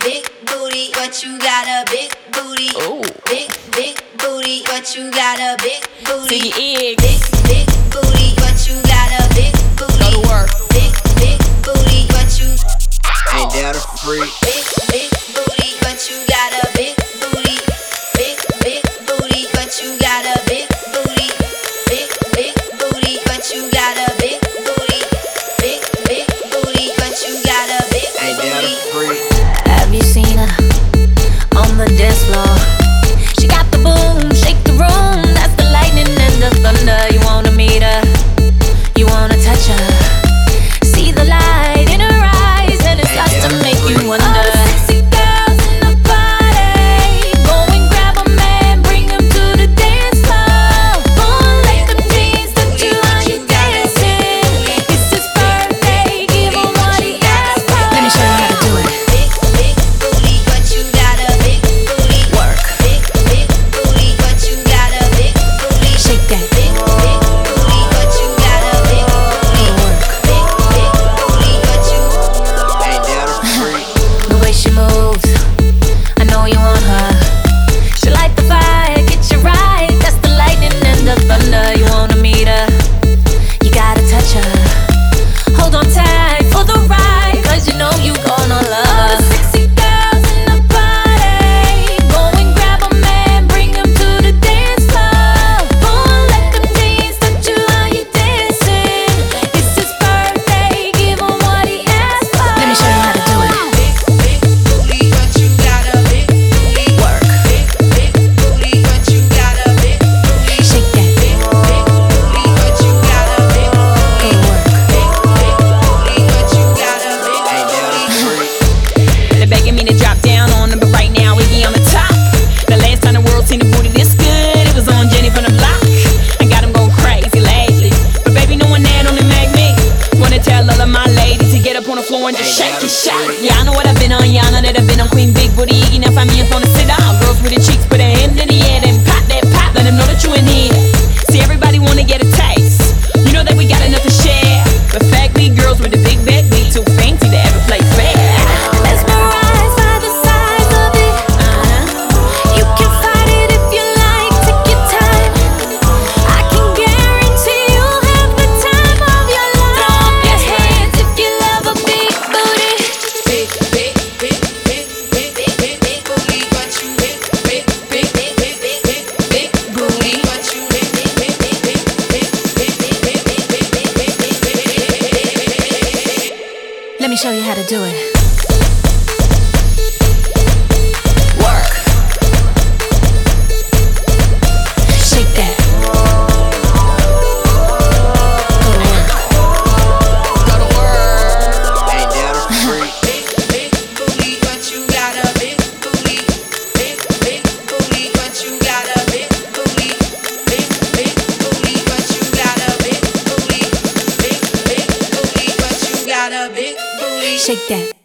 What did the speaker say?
big booty, but you got a big booty. Ooh. Big, big booty, but you got a big booty. Big, big booty, but you got a big booty. Go to work. Big, big booty, but you ain't that a freak. Big, law on, just shake your shot, Yeah, I know what I've been on, yeah, I know that I've been on Queen Big Booty, eating up on me, it's on the sit down. Girls with the cheeks, put a hand in it. show you how to do it. Work. Shake that. To work. To work. Ain't that a freak? big booty, but you got a big booty. Big, big booty, but you got a big booty. Big, big booty, but you got a big Shake that.